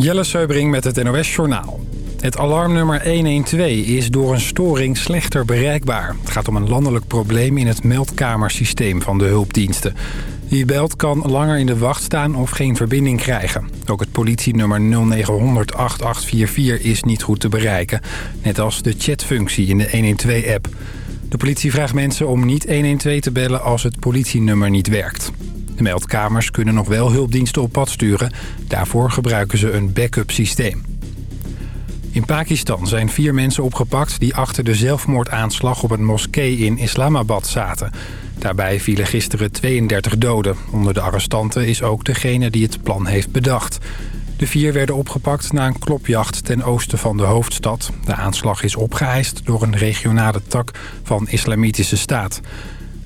Jelle Seubring met het NOS Journaal. Het alarmnummer 112 is door een storing slechter bereikbaar. Het gaat om een landelijk probleem in het meldkamersysteem van de hulpdiensten. Wie belt kan langer in de wacht staan of geen verbinding krijgen. Ook het politienummer 0900 8844 is niet goed te bereiken. Net als de chatfunctie in de 112-app. De politie vraagt mensen om niet 112 te bellen als het politienummer niet werkt. De meldkamers kunnen nog wel hulpdiensten op pad sturen. Daarvoor gebruiken ze een backup systeem. In Pakistan zijn vier mensen opgepakt die achter de zelfmoordaanslag op een moskee in Islamabad zaten. Daarbij vielen gisteren 32 doden. Onder de arrestanten is ook degene die het plan heeft bedacht. De vier werden opgepakt na een klopjacht ten oosten van de hoofdstad. De aanslag is opgeëist door een regionale tak van Islamitische Staat.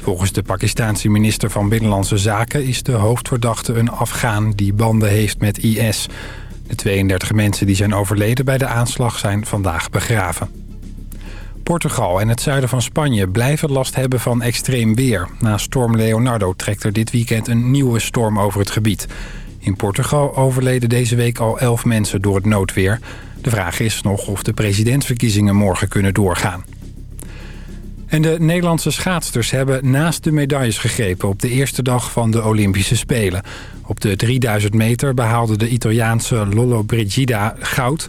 Volgens de Pakistaanse minister van Binnenlandse Zaken... is de hoofdverdachte een Afghaan die banden heeft met IS. De 32 mensen die zijn overleden bij de aanslag zijn vandaag begraven. Portugal en het zuiden van Spanje blijven last hebben van extreem weer. Na storm Leonardo trekt er dit weekend een nieuwe storm over het gebied. In Portugal overleden deze week al 11 mensen door het noodweer. De vraag is nog of de presidentsverkiezingen morgen kunnen doorgaan. En de Nederlandse schaatsters hebben naast de medailles gegrepen... op de eerste dag van de Olympische Spelen. Op de 3000 meter behaalde de Italiaanse Lollo Brigida goud.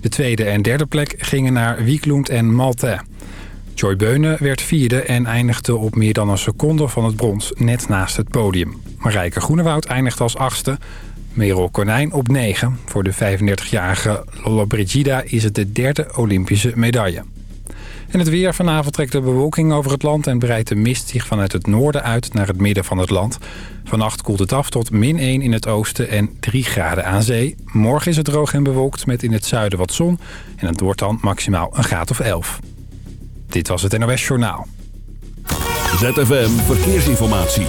De tweede en derde plek gingen naar Wieklund en Malte. Joy Beunen werd vierde en eindigde op meer dan een seconde van het brons... net naast het podium. Marijke Groenewoud eindigt als achtste... Merel Konijn op 9. Voor de 35-jarige Lollo Brigida is het de derde Olympische medaille. En het weer vanavond trekt de bewolking over het land... en breidt de mist zich vanuit het noorden uit naar het midden van het land. Vannacht koelt het af tot min 1 in het oosten en 3 graden aan zee. Morgen is het droog en bewolkt met in het zuiden wat zon... en het wordt dan maximaal een graad of 11. Dit was het NOS Journaal. ZFM Verkeersinformatie.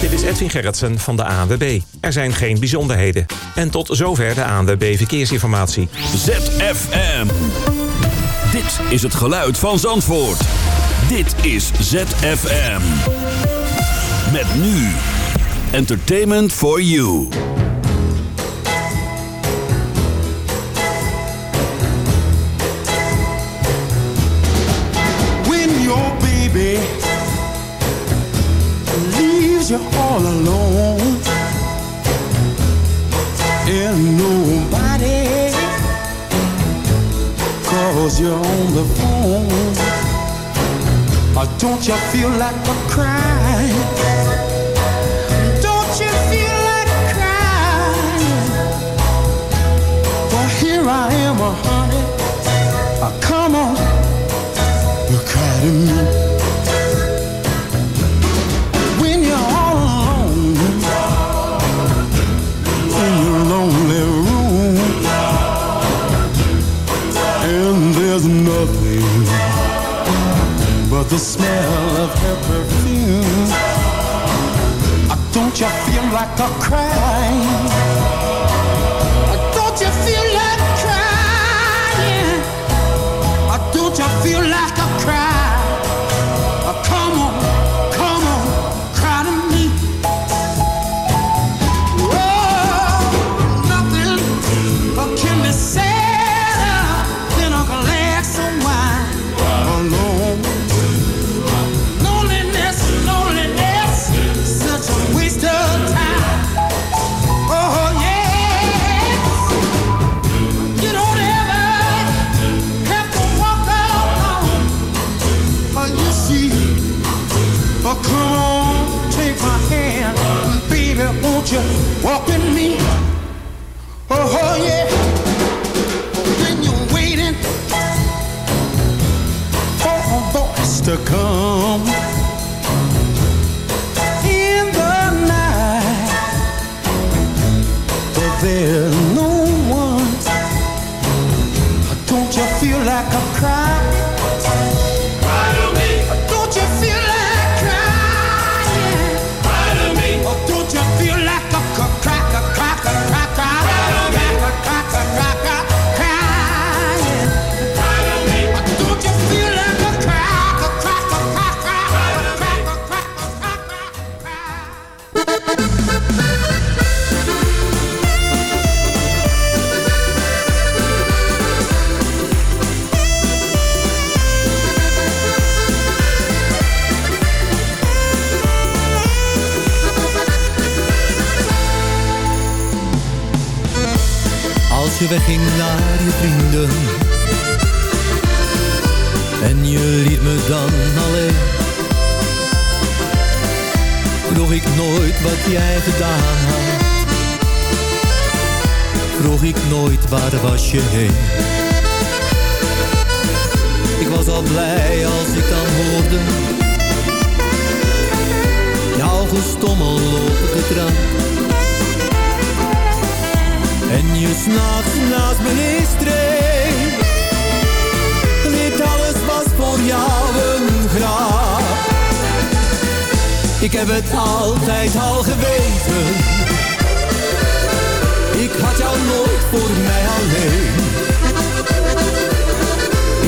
Dit is Edwin Gerritsen van de ANWB. Er zijn geen bijzonderheden. En tot zover de ANWB Verkeersinformatie. ZFM. Dit is het geluid van Zandvoort. Dit is ZFM. Met nu. Entertainment for you. When your baby leaves you all alone and nobody calls you're on the phone. Don't you feel like a crying? Don't you feel like crying? Well, here I am, honey. Come on, you cry to me. The smell of her perfume. Don't you feel like a? Uh, Don't you feel like crying? Don't you feel like Jouw gestommel op de trap en je s'nachts naast me neerstreek. Dit alles was voor jou een grap. Ik heb het altijd al geweten. Ik had jou nooit voor mij alleen.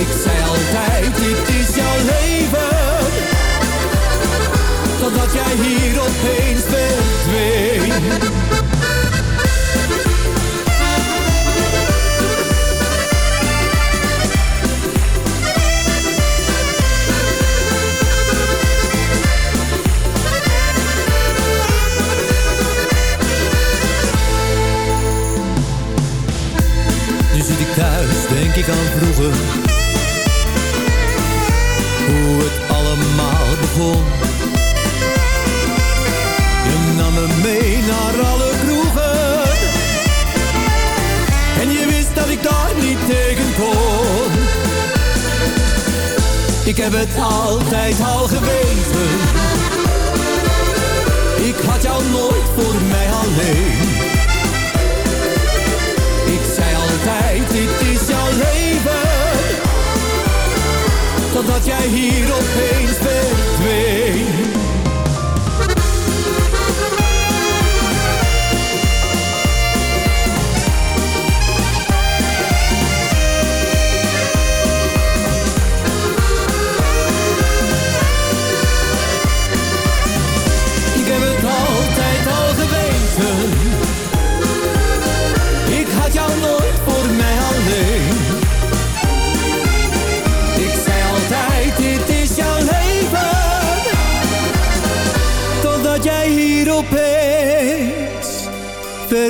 Ik zei altijd, dit is jouw leven. Totdat jij hier opeens verdween. denk ik aan vroeger. Hoe het allemaal begon. Ik heb het altijd al geweten. Ik had jou nooit voor mij alleen tijd, dit is jouw leven. Totdat jij hier opeens verdween.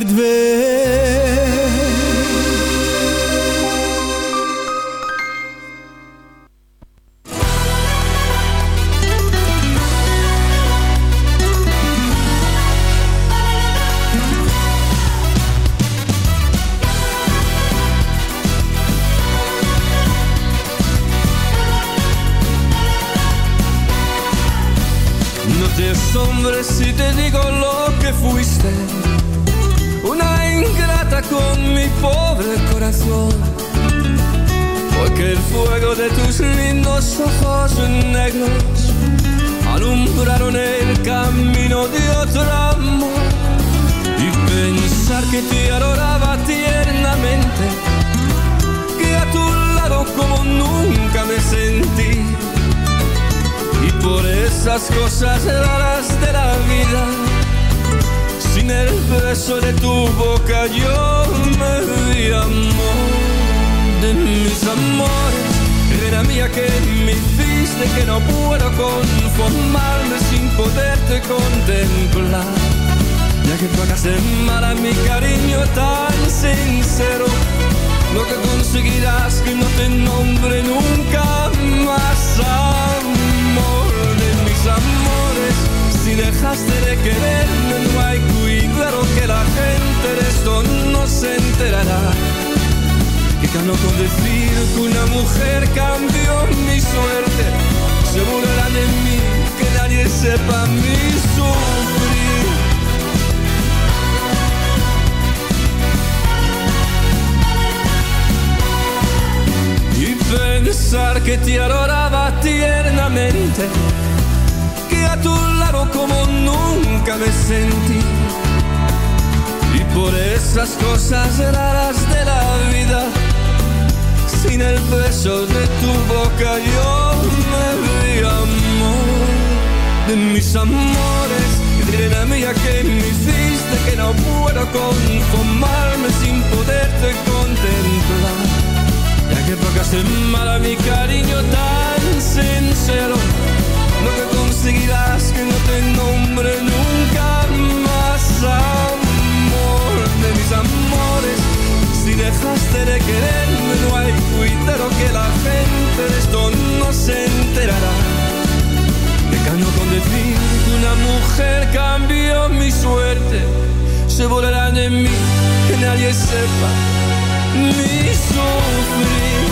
verdwenen Y pensar que te adoraba tiernamente, que a tu lado como nunca me sentí. Y por esas cosas raras de la vida sin el beso de tu boca yo me vi de mis amores. Diré la mía que me hiciste que no puedo conformarme sin poderte contemplar. Ya que pagaste mal a mi cariño tan sincero Lo que conseguirás que no te nombre nunca más. Amor de mis amores Si dejaste de quererme no hay cuidado que la gente de esto no se enterará. sueño con decir que una mujer cambió mi suerte. Se volarán de mí, que nadie sepa mi sufrir.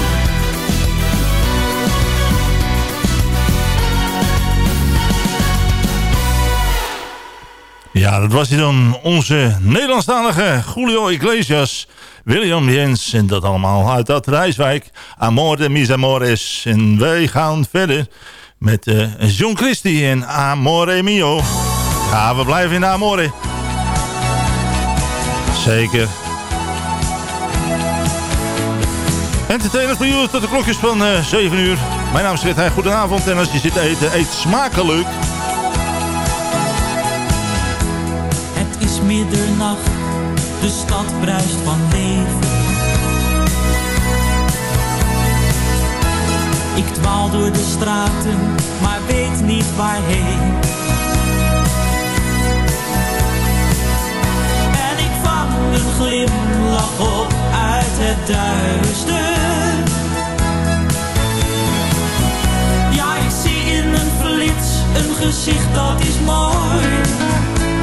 Ja, dat was hij dan. Onze Nederlandstalige Julio Iglesias, William Jens en dat allemaal uit dat Rijswijk. Amor de mis amores. En wij gaan verder met uh, John Christie en Amore Mio. Ja, we blijven in Amore. Zeker. Entertainers voor jullie tot de klokjes van uh, 7 uur. Mijn naam is Fred Goedenavond en als je zit eten, eet smakelijk. middernacht, de stad bruist van leven. Door de straten, maar weet niet waarheen. En ik vang een glimlach op uit het duister. Ja, ik zie in een flits een gezicht dat is mooi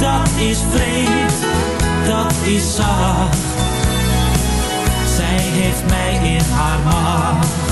dat is vreemd, dat is zacht. Zij heeft mij in haar macht.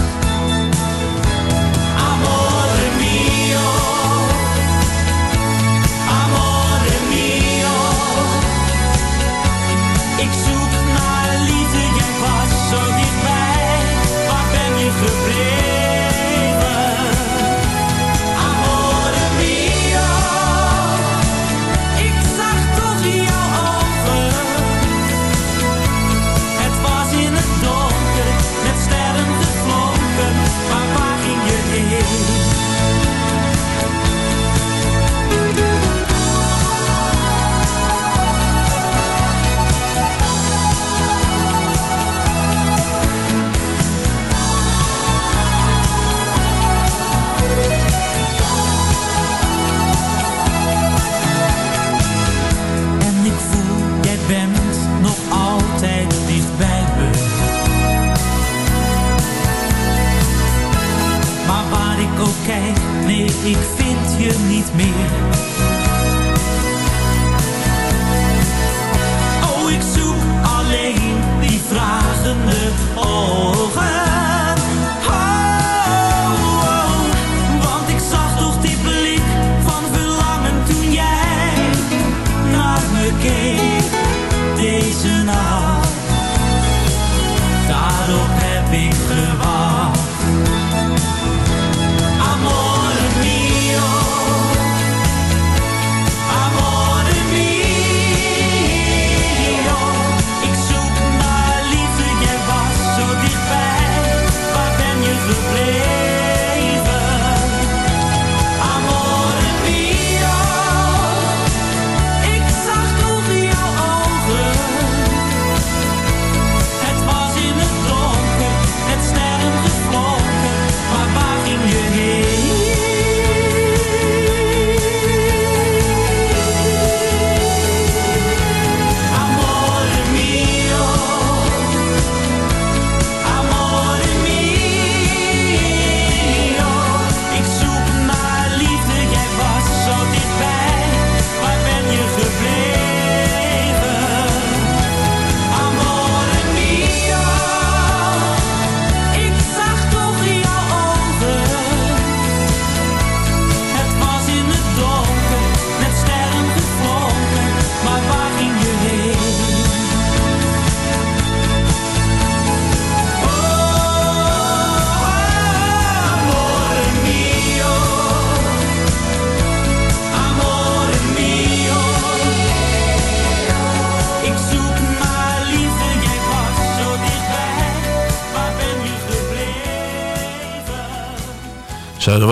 Ik vind je niet meer. Oh, ik zoek alleen die vragende ogen.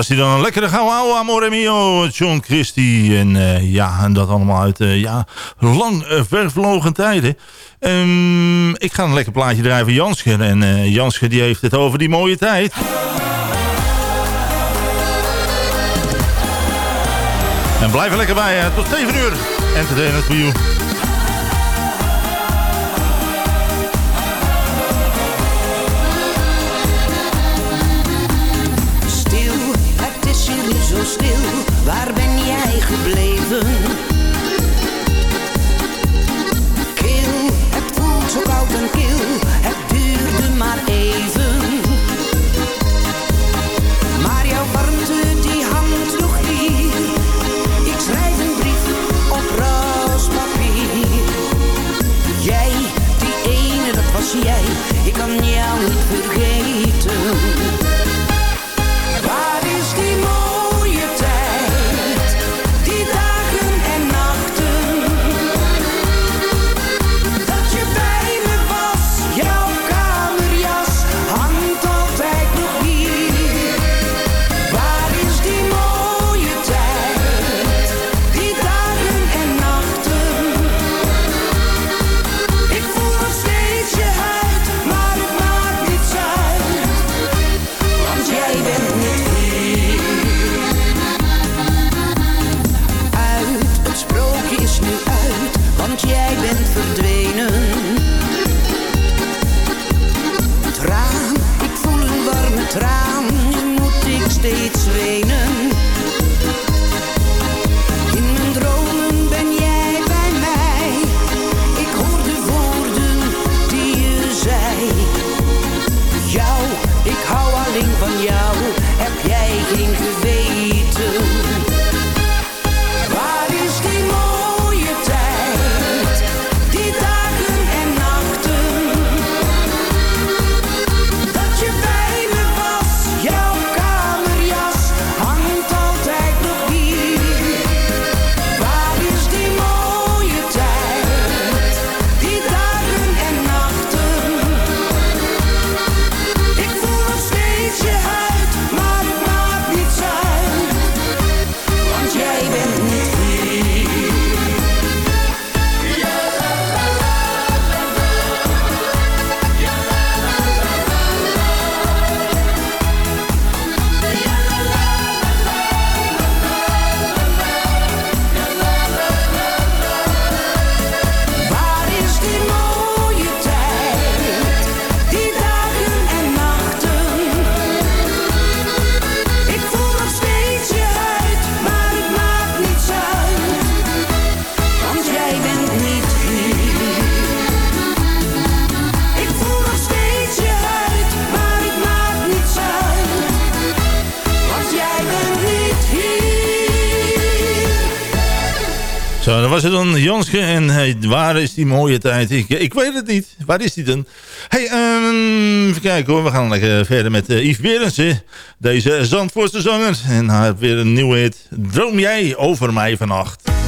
Was hij dan een lekkere oude Amore Mio, John Christie. En uh, ja, en dat allemaal uit uh, ja, lang uh, vervlogen tijden. Um, ik ga een lekker plaatje draaien van Janske. En Janske die heeft het over die mooie tijd. En blijf er lekker bij, tot 7 uur. Entertainment for you. was het dan Janske. En waar is die mooie tijd? Ik, eh, ik weet het niet. Waar is die dan? Hey, um, even kijken hoor. We gaan lekker eh, verder met uh, Yves Berensen. Deze Zandvoortse zanger. En heeft weer een nieuwe hit. Droom jij over mij vannacht.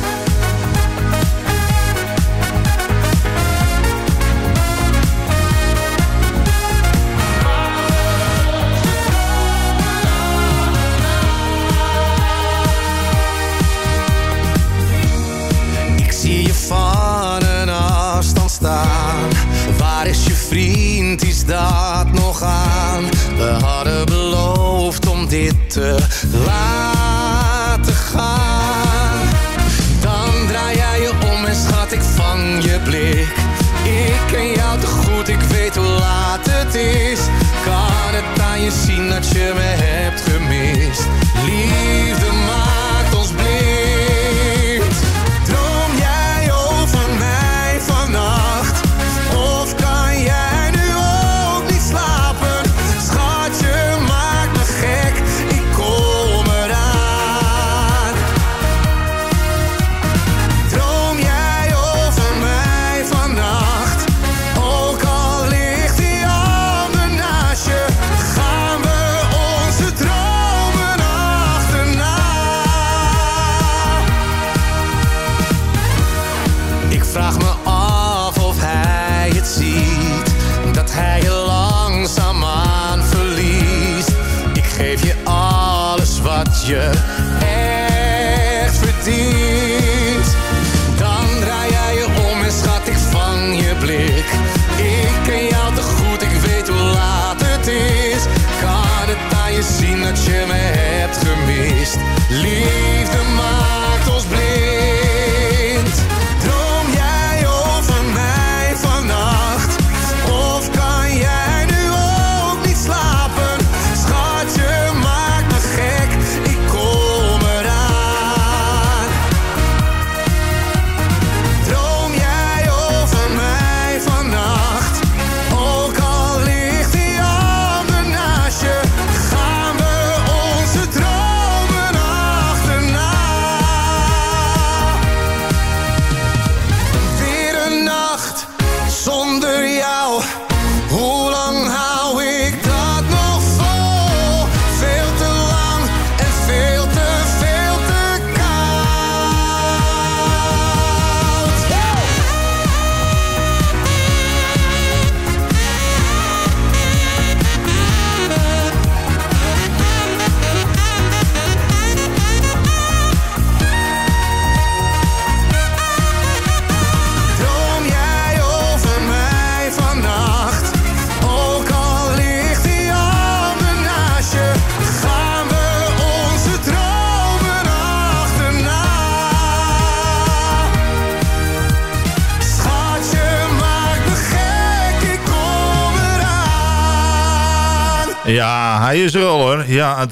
is dat nog aan? We hadden beloofd om dit te laten gaan. Dan draai jij je om en schat, ik vang je blik. Ik ken jou te goed, ik weet hoe laat het is. Kan het aan je zien dat je me hebt is er al hoor. Ja,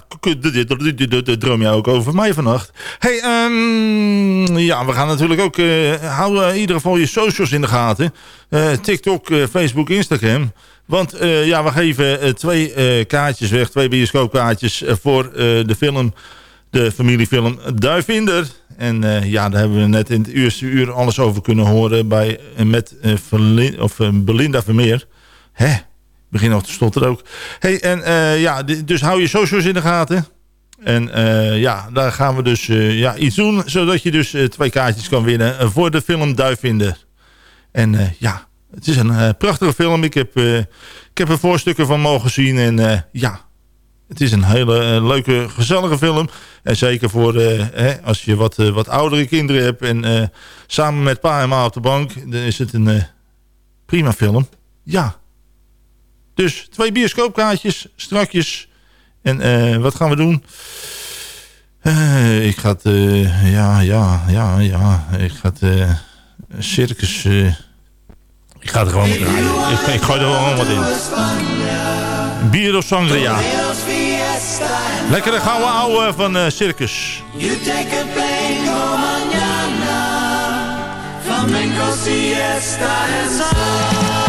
dat droom je ook over mij vannacht. hey, um, ja, we gaan natuurlijk ook... Uh, hou in ieder geval je socials in de gaten. Uh, TikTok, uh, Facebook, Instagram. Want ja, we geven twee kaartjes weg. Twee bioscoopkaartjes voor de film... De familiefilm Duivinder. En ja, daar hebben we net in het eerste uur alles over kunnen horen... Bij, met of, Belinda Vermeer. Hè? Begin nog te stotteren ook. Hey, en uh, ja, dus hou je socials in de gaten. En uh, ja, daar gaan we dus uh, ja, iets doen, zodat je dus twee kaartjes kan winnen voor de film Duivinder. En ja, het is een prachtige film. Ik heb, ik heb er voorstukken van mogen zien en ja, het is een hele leuke, gezellige film. En zeker voor hè, als je wat, wat oudere kinderen hebt en samen met pa en ma op de bank, dan is het een prima film. Ja, dus twee bioscoopkaartjes, strakjes. En uh, wat gaan we doen? Uh, ik ga het, uh, ja, ja, ja, ja. Ik ga het circus... ik ga er gewoon met Ik, ik gooi er gewoon wat in. Bier of sangria. Lekkere gouden ouwe van circus. You take a plane, mañana. Flamenco siesta en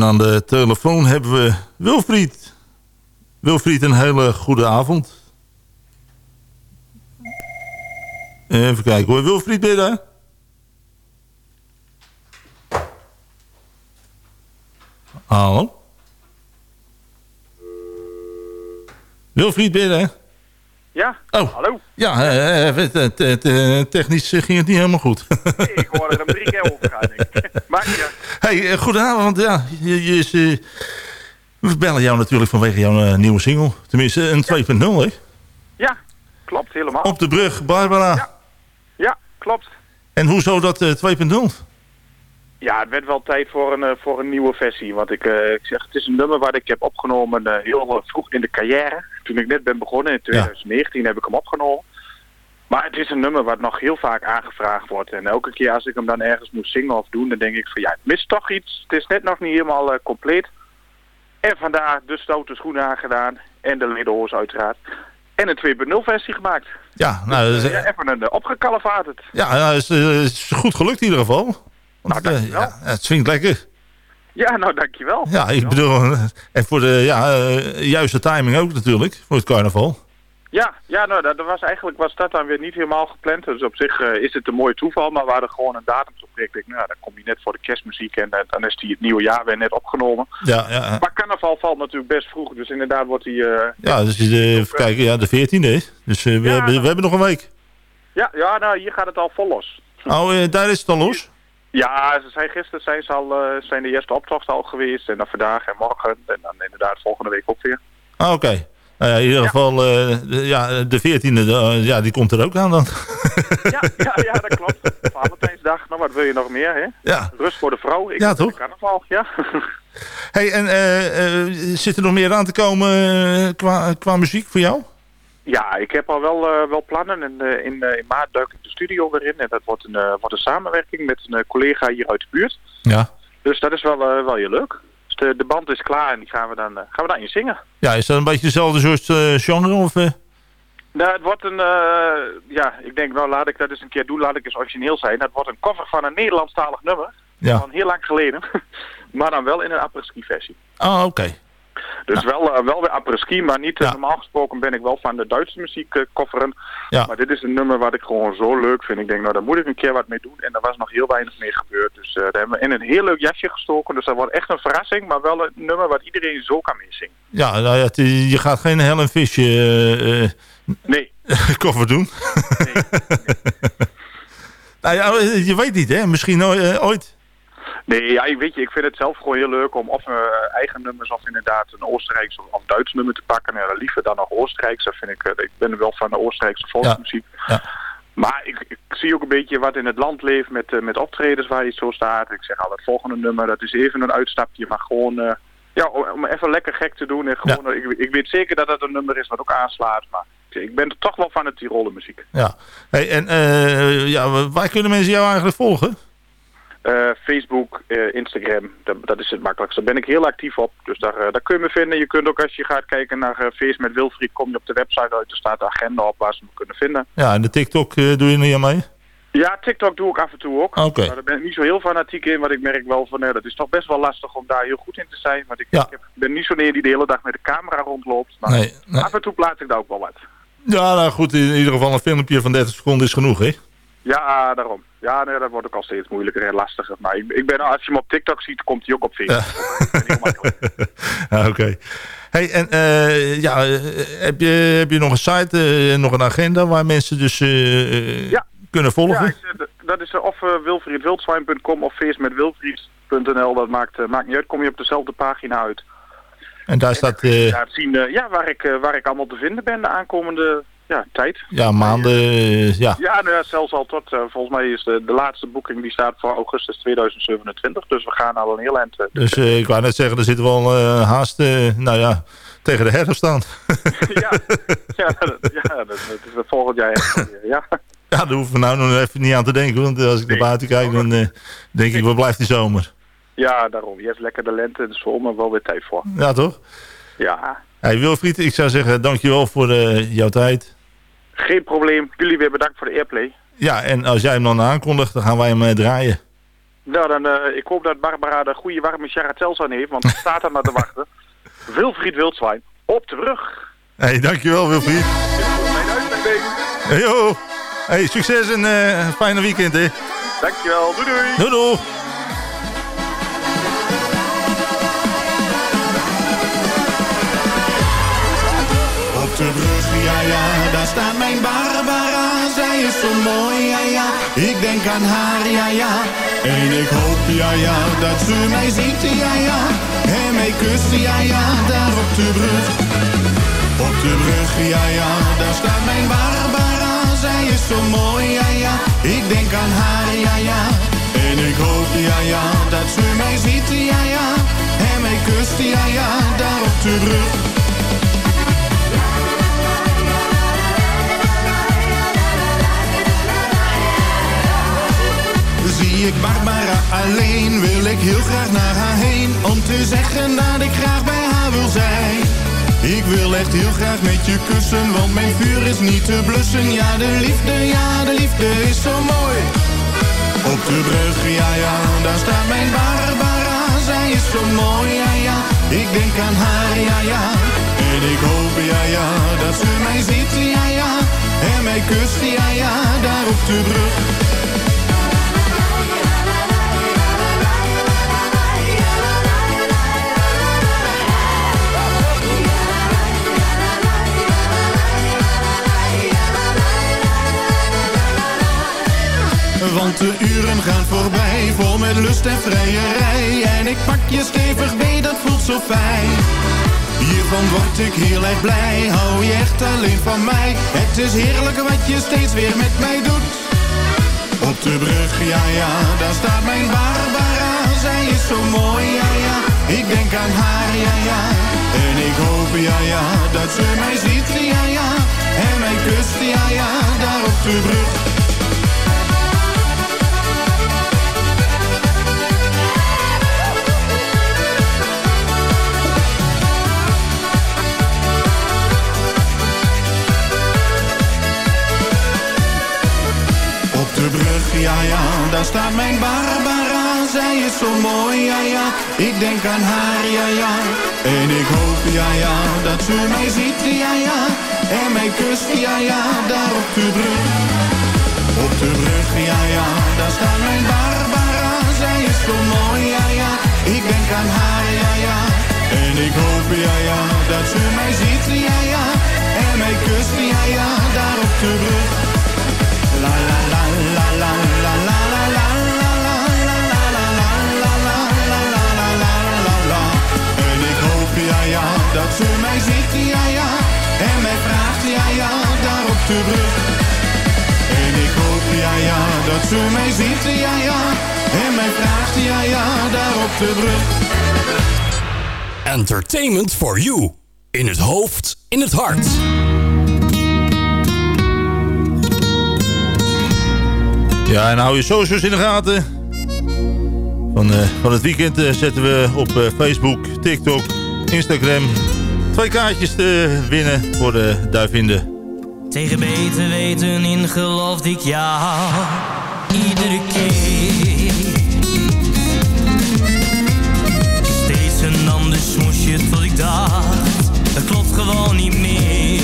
en aan de telefoon hebben we Wilfried. Wilfried, een hele goede avond. Even kijken hoor. Wilfried, ben je? Hallo? Wilfried, ben je? Ja, oh. hallo. Ja, uh, technisch ging het niet helemaal goed. ik hoor er een drie keer over gaan. Maar ja. Hey, goedenavond. Ja, je, je, we bellen jou natuurlijk vanwege jouw nieuwe single. Tenminste, een 2.0, hè? Ja, klopt, helemaal. Op de brug, Barbara. Ja, ja klopt. En hoezo dat 2.0? Ja, het werd wel tijd voor een, voor een nieuwe versie. Want ik, ik zeg, het is een nummer wat ik heb opgenomen heel vroeg in de carrière toen ik net ben begonnen in 2019 heb ik hem opgenomen. Maar het is een nummer wat nog heel vaak aangevraagd wordt. En elke keer als ik hem dan ergens moet zingen of doen, dan denk ik van ja, het mist toch iets. Het is net nog niet helemaal uh, compleet. En vandaar de stoute schoenen aangedaan en de ledenhoos uiteraard. En een 2.0 versie gemaakt. Ja, nou, dat is, Ja, even een opgekalfaterd. ja, nou, is, eh, is goed gelukt in ieder geval. Want, Nou, eh, ja, het swingt lekker. Ja, nou dankjewel. Ja, ik bedoel, eh, en voor de ja, eh, juiste timing ook natuurlijk, voor het carnaval. Ja, ja nou, dat, was eigenlijk was dat dan weer niet helemaal gepland. Dus op zich eh, is het een mooi toeval, maar we hadden gewoon een datum geprikt. Ik, nou, dan kom je net voor de kerstmuziek en dan is die het nieuwe jaar weer net opgenomen. Ja, ja, Maar carnaval valt natuurlijk best vroeg, dus inderdaad wordt die... ja dus even kijken, ja, de 14e. Dus we, Ja, hebben, we hebben nog een week. ja, ja, nou hier gaat het al vol los. Oh, daar is het al los? Ja, ze zijn gisteren zijn, ze al, eh, zijn de eerste optochten al geweest en dan vandaag en morgen en dan inderdaad volgende week ook weer. Ah, oké. Nou ja, in ieder geval, eh, de, ja, de 14e, eh, ja, die komt er ook aan dan. Ja, ja, ja dat klopt. Valentijnsdag, nou wat wil je nog meer, hè? Ja. Rust voor de vrouw. Ik Ja, toch? Carnaval, ja. hey, en eh, eh, zit er nog meer aan te komen qua, qua muziek voor jou? Ja, ik heb al wel, eh, wel plannen. En, eh, in, eh, in maart duik ik de studio weer in. En dat wordt een, wordt een samenwerking met een collega hier uit de buurt. Ja. Dus dat is wel, wel heel leuk. Dus de, de band is klaar en die gaan we dan, gaan we dan in zingen. Ja, is dat een beetje dezelfde soort genre? Of? Nou, het wordt een, ja, ik denk nou laat ik dat eens een keer doen, laat ik eens origineel zijn. Het wordt een cover van een Nederlandstalig nummer. Ja. Van heel lang geleden. maar dan wel in een apres-ski versie. Ah, oké. Dus wel, eh, wel weer apres-ski, maar niet eh, normaal gesproken ben ik wel van de Duitse muziek kofferen. Ja. Maar dit is een nummer wat ik gewoon zo leuk vind. Ik denk, nou daar moet ik een keer wat mee doen. En er was nog heel weinig mee gebeurd. Dus eh daar hebben we in een heel leuk jasje gestoken. Dus dat wordt echt een verrassing, maar wel een nummer wat iedereen zo kan meezingen. Ja, nou het- je gaat geen Helen Visje eh, eh, Nee. cover doen. nou ja, je weet niet, hè? Misschien ooit. Eh. Nee, ja, ik weet je, ik vind het zelf gewoon heel leuk om of eh, eigen nummers of inderdaad een Oostenrijks of, of Duits nummer te pakken. En liever dan nog Oostenrijks. Dat vind ik, eh, ik ben wel van de Oostenrijkse volksmuziek. Ja. Maar ik, ik zie ook een beetje wat in het land leeft met, eh, met optredens waar je zo staat. Ik zeg al, het volgende nummer, dat is even een uitstapje. Maar gewoon, eh, ja, om, even lekker gek te doen. En gewoon, ik, ik weet zeker dat het een nummer is wat ook aanslaat. Maar ik, ben toch wel van het Tiroler muziek. Ja. Hey, en eh, ja, waar kunnen mensen jou eigenlijk volgen? Eh, Facebook, eh, Instagram, dat, dat is het makkelijkste. Daar ben ik heel actief op. Dus daar, eh, daar kun je me vinden. Je kunt ook als je gaat kijken naar Feest met Wilfried, kom je op de website uit. Er staat de agenda op waar ze me kunnen vinden. Ja, en de TikTok doe je niet aan mee? Ja, TikTok doe ik af en toe ook. Maar daar ben ik niet zo heel fanatiek in. Want ik merk wel van, dat is toch best wel lastig om daar heel goed in te zijn. Want ik, Ja. ik heb, ben niet zo'n neer die de hele dag met de camera rondloopt. Maar Nee, nee. af en toe plaats ik daar ook wel wat. Ja, nou goed, in ieder geval een filmpje van 30 seconden is genoeg, hè? Ja, daarom. Ja, nee, dat wordt ook al steeds moeilijker en lastiger. Maar ik, ik ben, als je hem op TikTok ziet, komt hij ook op Facebook. Ja, Oké. Hey, en eh, ja, eh, heb, je, heb je nog een site, eh, nog een agenda waar mensen dus Ja. kunnen volgen? Ja, dat is of wilfriedwildswijn.com of feestmetwilfried.nl. Dat maakt, maakt niet uit. Kom je op dezelfde pagina uit. en daar staat zien ja, waar, ik, waar ik allemaal te vinden ben de aankomende ja, tijd. ja, maanden, eh, ja. Ja, nou ja, zelfs al tot, eh, volgens mij is de, de laatste boeking die staat voor augustus 2027. Dus we gaan al een heel eind. eh, Dus ik wou net zeggen, er zitten wel haast, nou ja, tegen de herfst aan. ja, ja, dat, ja dat, dat is volgend jaar echt ja. Ja, daar hoeven we nou nog even niet aan te denken. Want als ik naar buiten kijk, dan denk ik, wat blijft die zomer? ja, daarom. Je hebt lekker de lente en de zomer wel weer tijd voor. Ja, toch? Ja, Hey, Wilfried, ik zou zeggen, dankjewel voor jouw tijd. Geen probleem. Jullie weer bedankt voor de airplay. Ja, en als jij hem dan aankondigt, dan gaan wij hem eh, draaien. Nou, dan, eh, ik hoop dat Barbara de goede warme Charatels aan heeft, want ze staat er maar te wachten. Wilfried Wildzwijn, op de rug. Hey, dankjewel Wilfried. Mijn uitzending. Hey, yo. Hey, succes en eh, fijne weekend, hè. Dankjewel, doei doei. Doei, doei. Op de brug, ja daar staat mijn Barbara. Zij is zo mooi, ja ja. Ik denk aan haar, ja ja. En ik hoop, ja ja, dat ze mij ziet, ja ja. En mij kust, ja ja, daar op de brug. Op de brug, ja ja, daar staat mijn Barbara. Zij is zo mooi, ja ja. Ik denk aan haar, ja ja. En ik hoop, ja ja, dat ze mij ziet, ja ja. En mij kust, ja ja, daar op de brug. Zie ik Barbara alleen, wil ik heel graag naar haar heen Om te zeggen dat ik graag bij haar wil zijn Ik wil echt heel graag met je kussen, want mijn vuur is niet te blussen. Ja, de liefde, ja, de liefde is zo mooi. Op de brug, ja, ja, daar staat mijn Barbara. Zij is zo mooi, ja, ja. Ik denk aan haar, ja, ja. En ik hoop, ja, ja, dat ze mij ziet, ja, ja. En mij kust, ja, ja, daar op de brug. De uren gaan voorbij, vol met lust en vrijerij. En ik pak je stevig mee, dat voelt zo fijn. Hiervan word ik heel erg blij, hou je echt alleen van mij. Het is heerlijk wat je steeds weer met mij doet. Op de brug, ja ja, daar staat mijn Barbara. Zij is zo mooi, ja ja, ik denk aan haar, ja ja. En ik hoop, ja ja, dat ze mij ziet, ja ja. En mij kust, ja ja, daar op de brug. Ja ja, daar staat mijn Barbara. Zij is zo mooi, ja ja, ik denk aan haar, ja ja. En ik hoop, ja ja, dat ze mij ziet, ja ja. En mij kust, ja ja, daar op de brug. Op de brug, ja ja, daar staat mijn Barbara. Zij is zo mooi, ja ja, ik denk aan haar, ja ja. En ik hoop, ja ja, dat ze mij ziet, ja ja. En mij kust, ja ja, daar op de brug. Dat ze mij ziet, ja ja En mij vraagt, ja ja, daar op de brug En ik hoop, ja ja, dat ze mij ziet, ja ja En mij vraagt, ja ja, daar op de brug Entertainment for you. In het hoofd, in het hart. Ja, en hou je socials in de gaten. Van, eh, van het weekend eh, zetten we op eh, Facebook, TikTok, Instagram... twee kaartjes te winnen voor de Duivinde. Tegen beter weten in geloofde ik jou Iedere keer Steeds een ander smoesje tot ik dacht Het klopt gewoon niet meer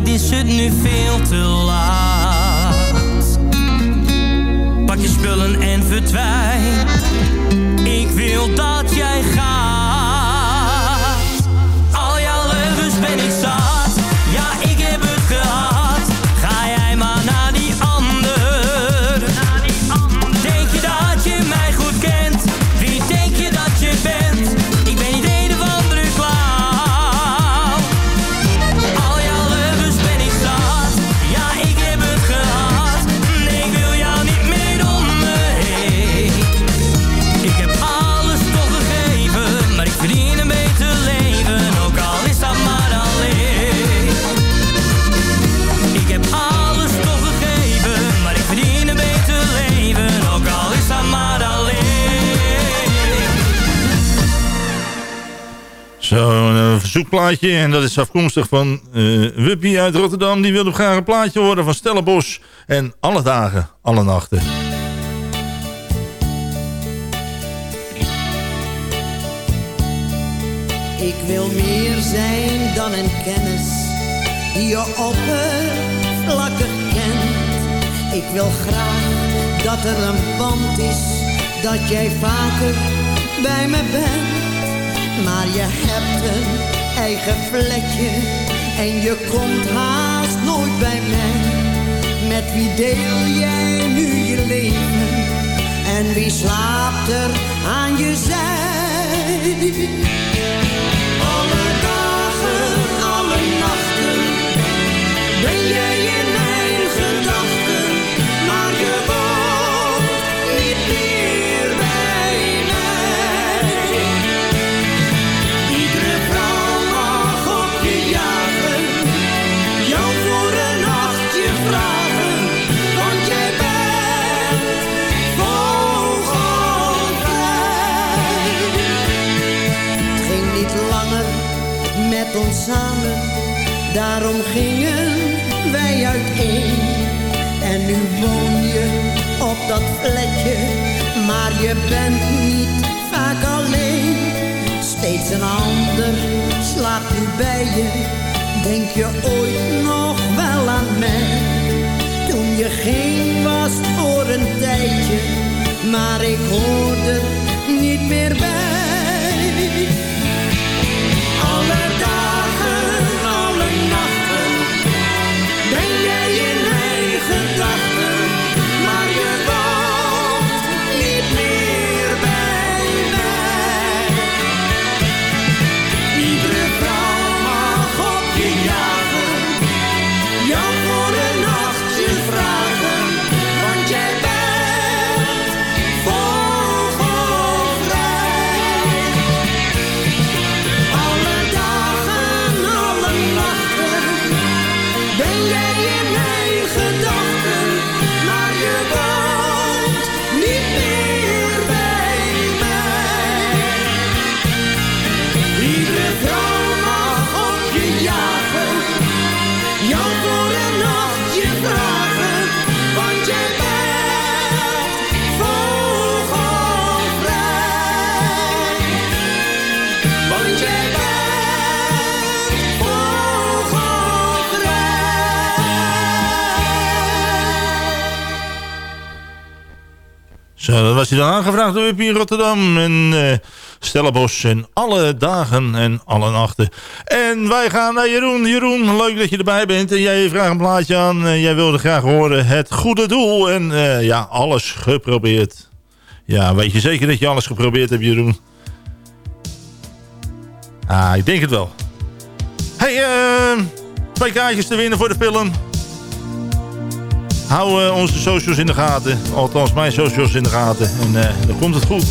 Spijt is het nu veel te laat. Verzoekplaatje. En dat is afkomstig van uh, Wuppie uit Rotterdam. Die wilde graag een plaatje horen van Stellenbos. En alle dagen, alle nachten. Ik wil meer zijn dan een kennis die je oppervlakkig kent. Ik wil graag dat er een band is, dat jij vaker bij me bent. Maar je hebt een eigen vlekje en je komt haast nooit bij mij. Met wie deel jij nu je leven en wie slaapt er aan je zij? Zo, dat was hij dan aangevraagd door in Rotterdam. En uh, Stellenbos en alle dagen en alle nachten. En wij gaan naar Jeroen. Jeroen, leuk dat je erbij bent. En jij vraagt een plaatje aan. Uh, jij wilde graag horen het goede doel. En uh, ja, alles geprobeerd. Ja, weet je zeker dat je alles geprobeerd hebt, Jeroen? Ah, ik denk het wel. Hey, twee kaartjes te winnen voor de film. Hou uh, onze socials in de gaten. Althans, mijn socials in de gaten. En uh, dan komt het goed.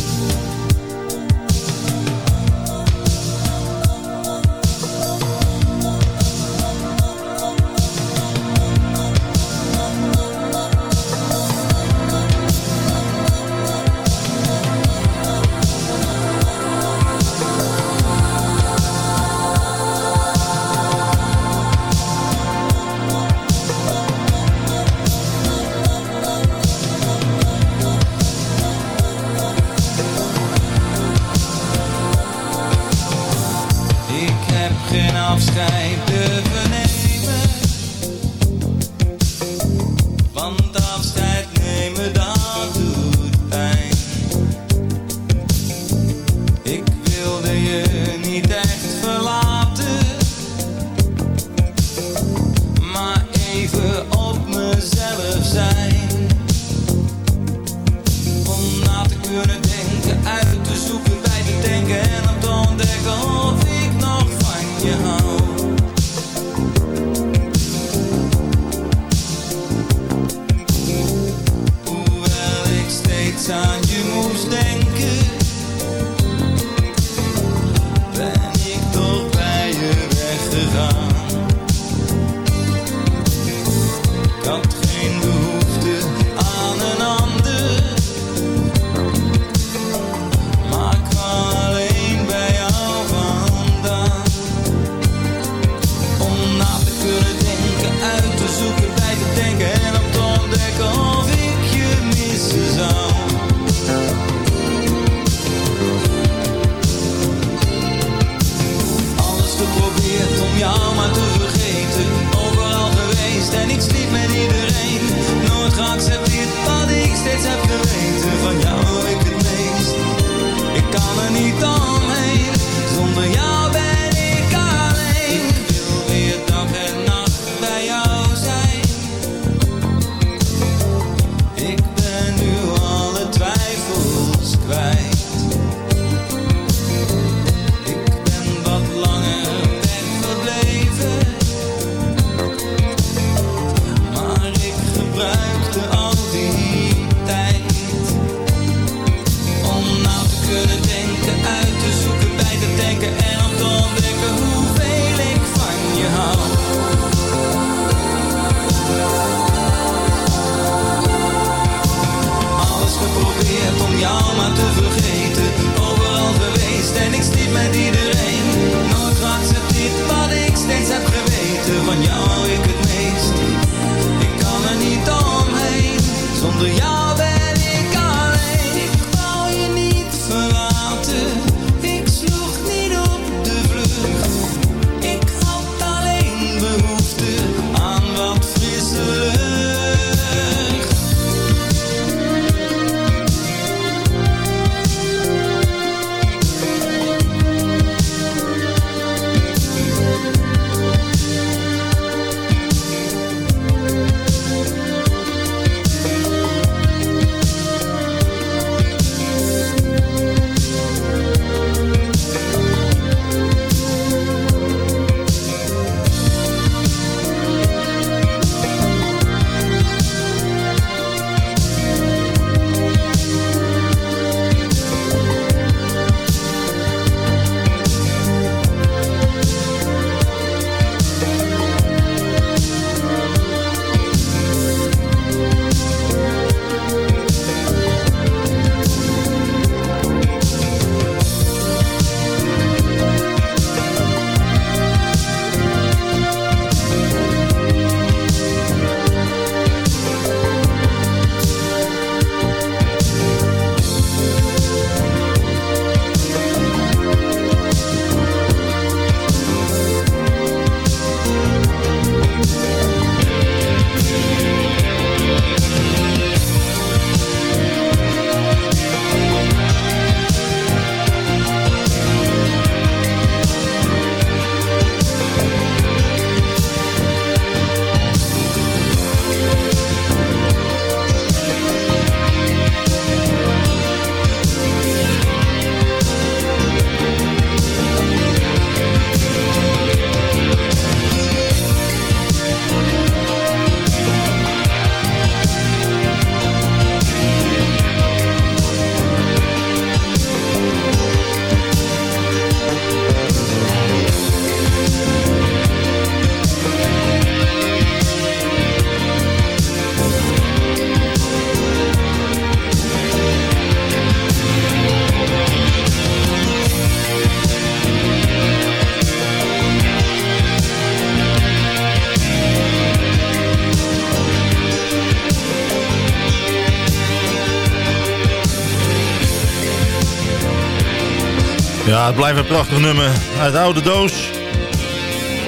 Ja, het blijft een prachtig nummer uit de oude doos.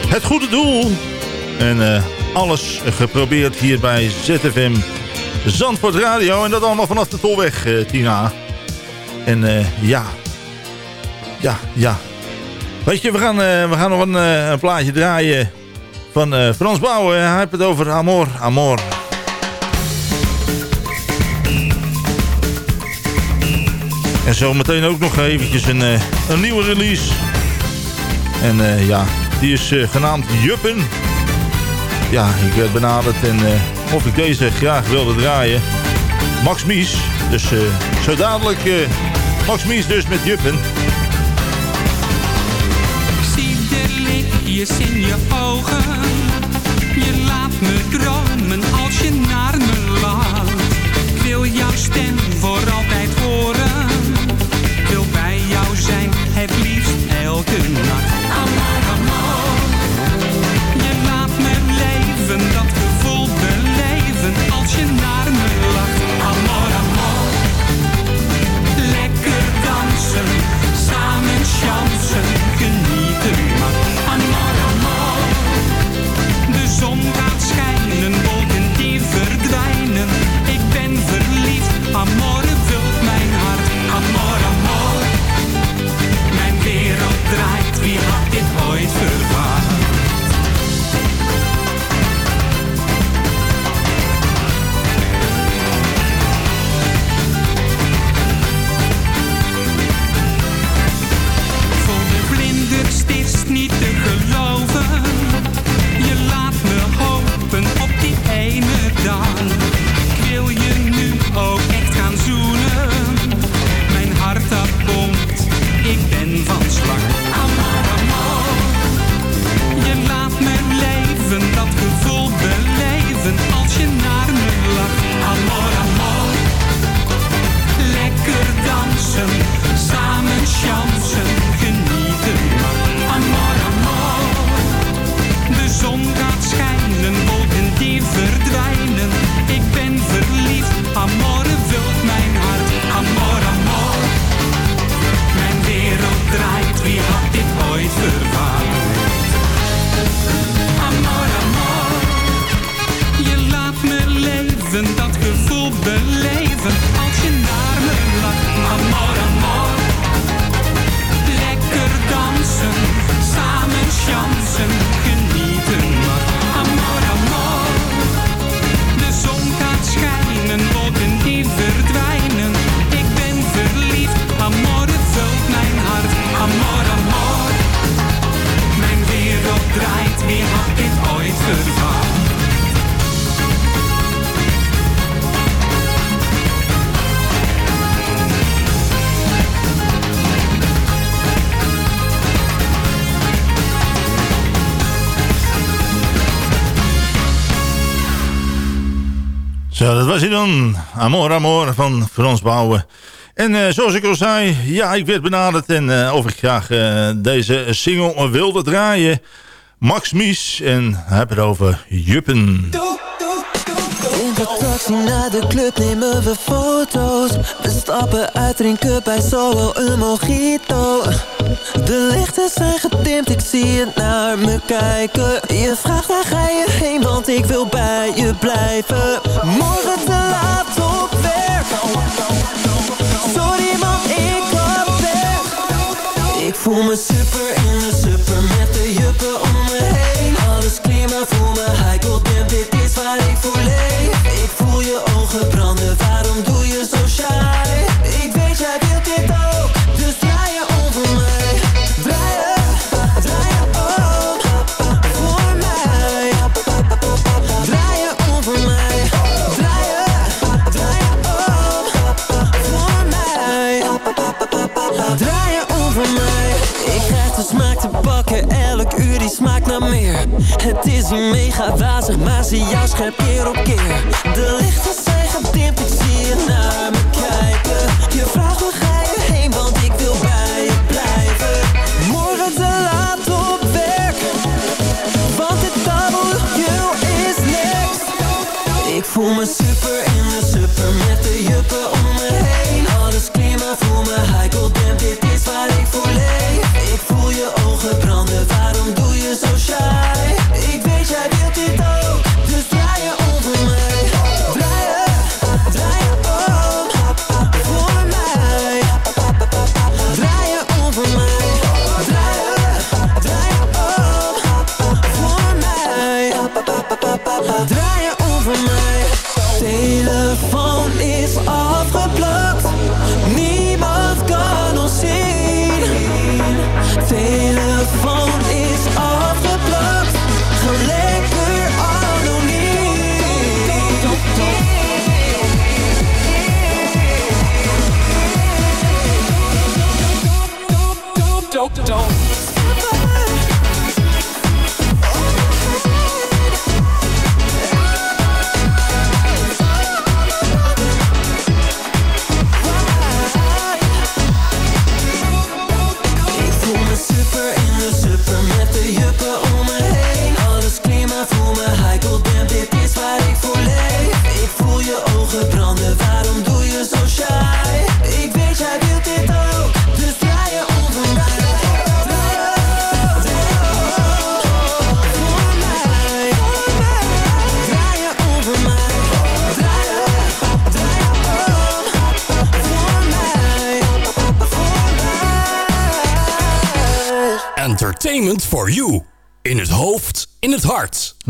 Het goede doel. En eh, alles geprobeerd hier bij ZFM Zandvoort Radio. En dat allemaal vanaf de Tolweg, uh, Tina. En uh, ja. Ja, ja. Weet je, we gaan, we gaan nog een, een plaatje draaien van Frans Bouwen. Hij heeft het over Amor, Amor. En zometeen ook nog eventjes een, uh, een nieuwe release. En uh, ja, die is uh, genaamd Juppen. Ja, ik werd benaderd en of ik deze graag wilde draaien. Max Mies. Dus zo dadelijk Max Mies dus met Juppen. Ik zie de lichtjes in je ogen. Je laat me dromen als je naar me laat. Ik wil jouw stem voor elke nacht. Zo, dat was hij dan. Amor, amor van Frans Bouwen. En uh, zoals ik al zei, ja, ik werd benaderd en uh, of ik graag uh, deze single wilde draaien. Max Mies en heb het over Juppen. Taxi naar de club nemen we foto's. We stappen uit, drinken bij Solo een mojito. De lichten zijn gedimd, ik zie je naar me kijken. Je vraagt waar ga je heen, want ik wil bij je blijven. Morgen te laat op werk Sorry man, ik kan weg Ik voel me super in de super met de juppen om me heen. Alles maar voel me goddamn, dit is waar ik voor Mega wazig, maar zie jou scherp keer op keer. De lichten zijn gedimd, ik zie je naar me kijken. Je vraagt waar ga je heen, want ik wil bij je blijven. Morgen te laat op werk Want het W is next. Ik voel me super in de super met de juppen om me heen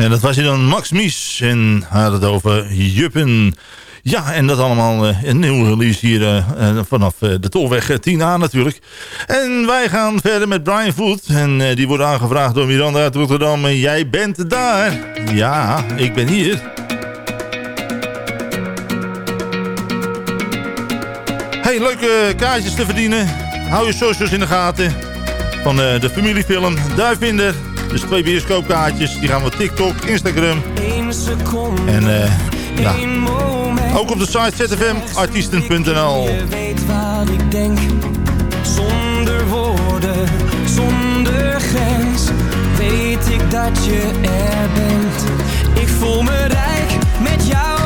En dat was hij dan Max Mies. En had het over Juppen. Ja, en dat allemaal uh, een nieuwe release hier uh, vanaf uh, de Tolweg 10A natuurlijk. En wij gaan verder met Brian Foot. En die wordt aangevraagd door Miranda uit Rotterdam. En jij bent daar. Ja, ik ben hier. Hey, leuke kaartjes te verdienen. Hou je socials in de gaten. Van de familiefilm Duivinder. Dus twee bioscoopkaartjes. Die gaan we TikTok, Instagram. En ja, ook op de site zfmartiesten.nl. Je weet wat ik denk. Zonder woorden, zonder grens. Weet ik dat je er bent. Ik voel me rijk met jou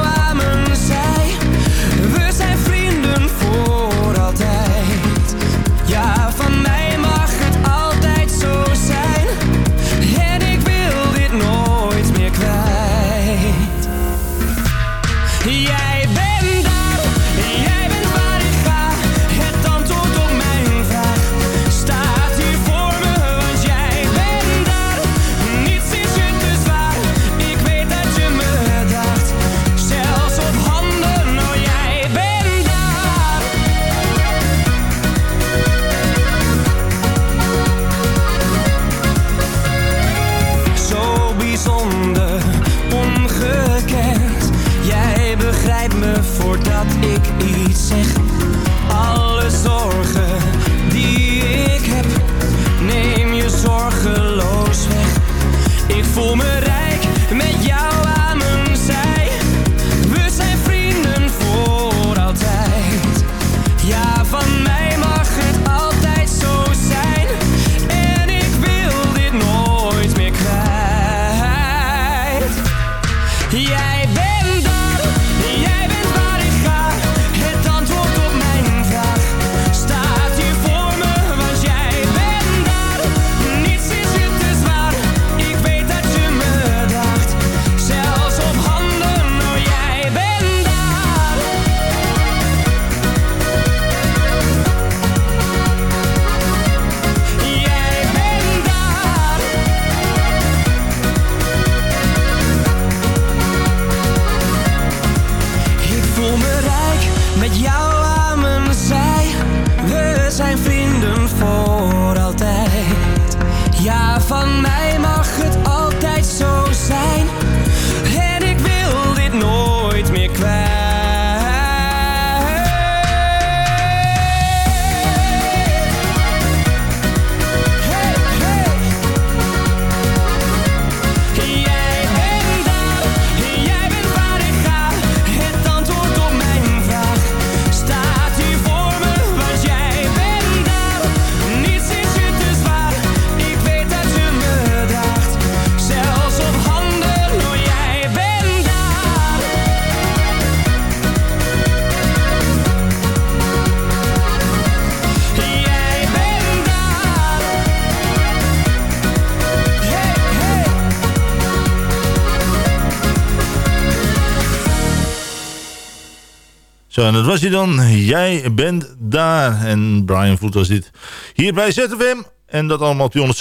Zo, en dat was hij dan. Jij bent daar. En Brian Voet was dit. Hier bij ZFM. En dat allemaal op die 106.9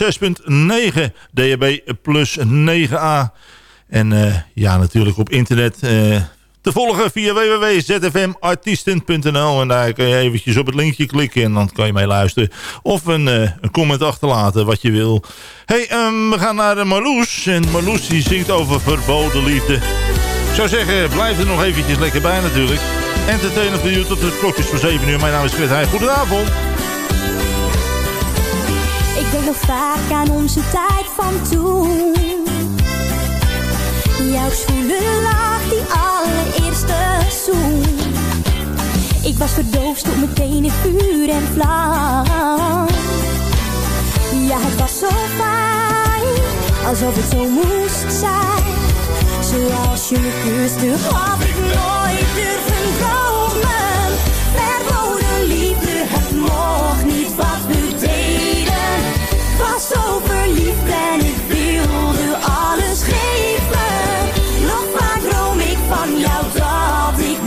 DHB plus 9A. En eh, ja, natuurlijk op internet eh, te volgen via www.zfmartiesten.nl. En daar kun je eventjes op het linkje klikken en dan kan je mee luisteren. Of een, eh, een comment achterlaten, wat je wil. hey, ehm, we gaan naar Marloes. En Marloes die zingt over verboden liefde. Ik zou zeggen, blijf er nog eventjes lekker bij natuurlijk. Entertainer voor u tot de klokjes voor 7 uur. Mijn naam is Fred Heij. Goedenavond. Ik denk nog vaak aan onze tijd van toen. Jouw zwoele lach, die allereerste zoen. Ik was verdoofd, stond meteen in vuur en vlam. Ja, het was zo fijn, alsof het zo moest zijn. Zoals je me kuste, had ik nooit dromen. Verboden liefde, het mocht niet wat we deden. Was zo en ik wilde alles geven. Nog vaak droom ik van jou dat ik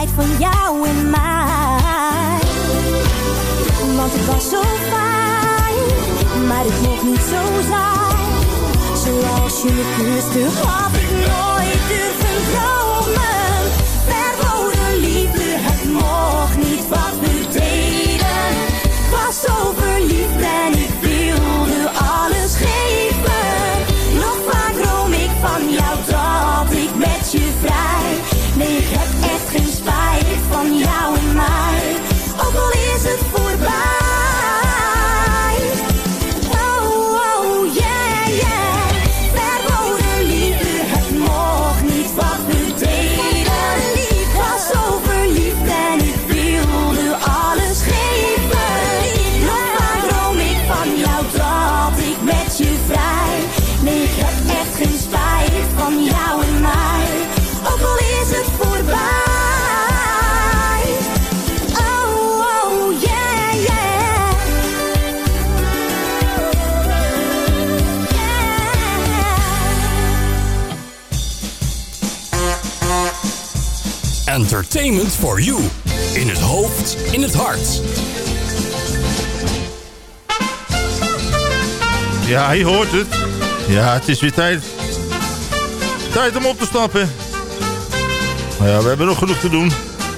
tijd van jou en mij. Want het was zo fijn, maar het mocht niet zo zijn. Zoals je me kuste, had ik nooit durven geen spijt van jou en mij. Entertainment for you. In het hoofd, in het hart. Ja, je hoort het. Ja, het is weer tijd. Tijd om op te stappen. Nou ja, we hebben nog genoeg te doen.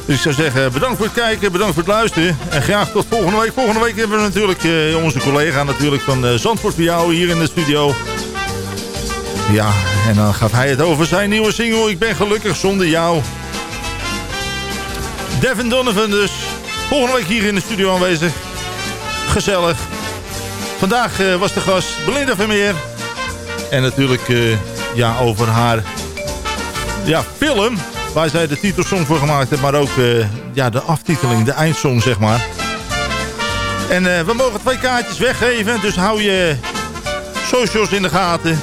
Dus ik zou zeggen, bedankt voor het kijken, bedankt voor het luisteren. En graag tot volgende week. Volgende week hebben we natuurlijk eh, onze collega natuurlijk van eh, Zandvoort voor jou hier in de studio. Ja, en dan gaat hij het over zijn nieuwe single. Ik ben gelukkig zonder jou. Devin Donovan dus. Volgende week hier in de studio aanwezig. Gezellig. Vandaag eh, was de gast Belinda Vermeer. En natuurlijk eh, ja, over haar ja, film. Waar zij de titelsong voor gemaakt heeft. Maar ook eh, ja, de aftiteling, de eindsong zeg maar. En we mogen twee kaartjes weggeven. Dus hou je socials in de gaten.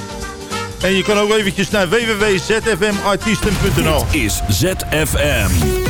En je kan ook eventjes naar www.zfmartiesten.nl Dit is ZFM.